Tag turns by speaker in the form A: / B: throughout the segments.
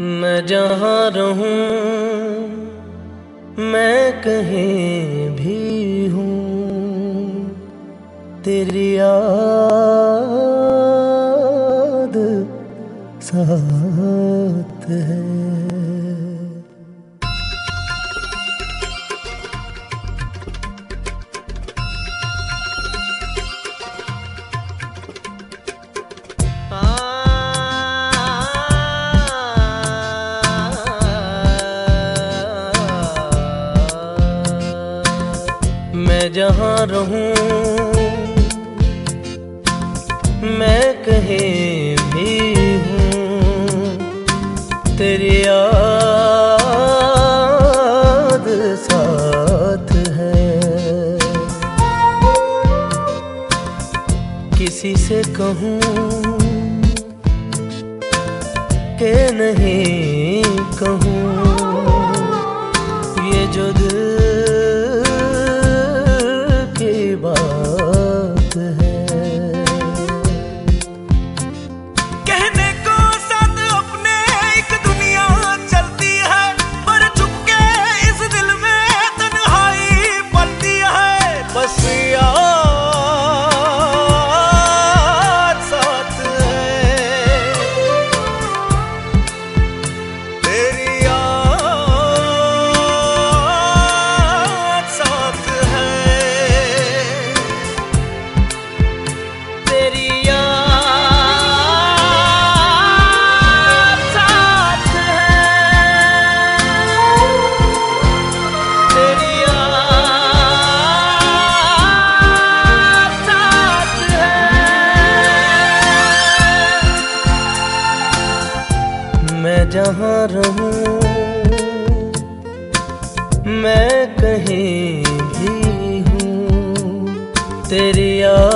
A: मैं जहाँ रहूँ मैं कहीं भी हूँ। तेरी याद साथ है। जहाँ रहूँ, मैं कहीं भी हूँ। तेरी याद साथ है। किसी से कहूँ के नहीं कहूँ, ये जो दिल मैं कहीं भी हूँ तेरी याद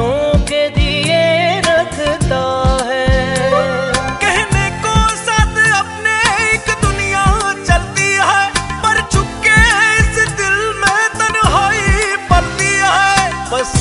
A: रातों के दिए रखता है।
B: कहने को साथ अपने एक दुनिया चलती है, पर छुप के इस दिल में तन्हाई पड़ती है।
A: बस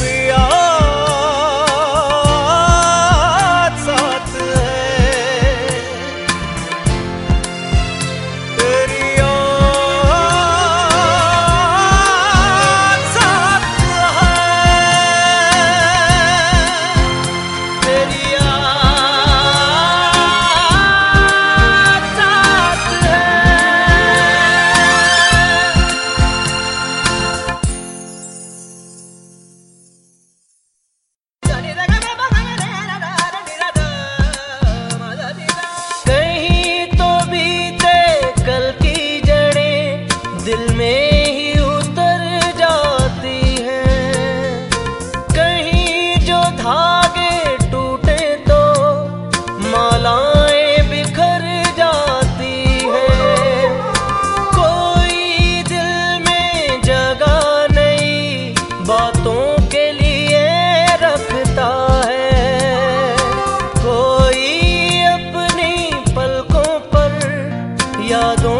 A: दिल में ही
B: उतर जाती है।
A: कहीं जो धागे टूटे तो मालाएँ बिखर जाती है। कोई दिल में जगह नहीं, बातों के लिए रखता है। कोई अपनी पलकों पर यादों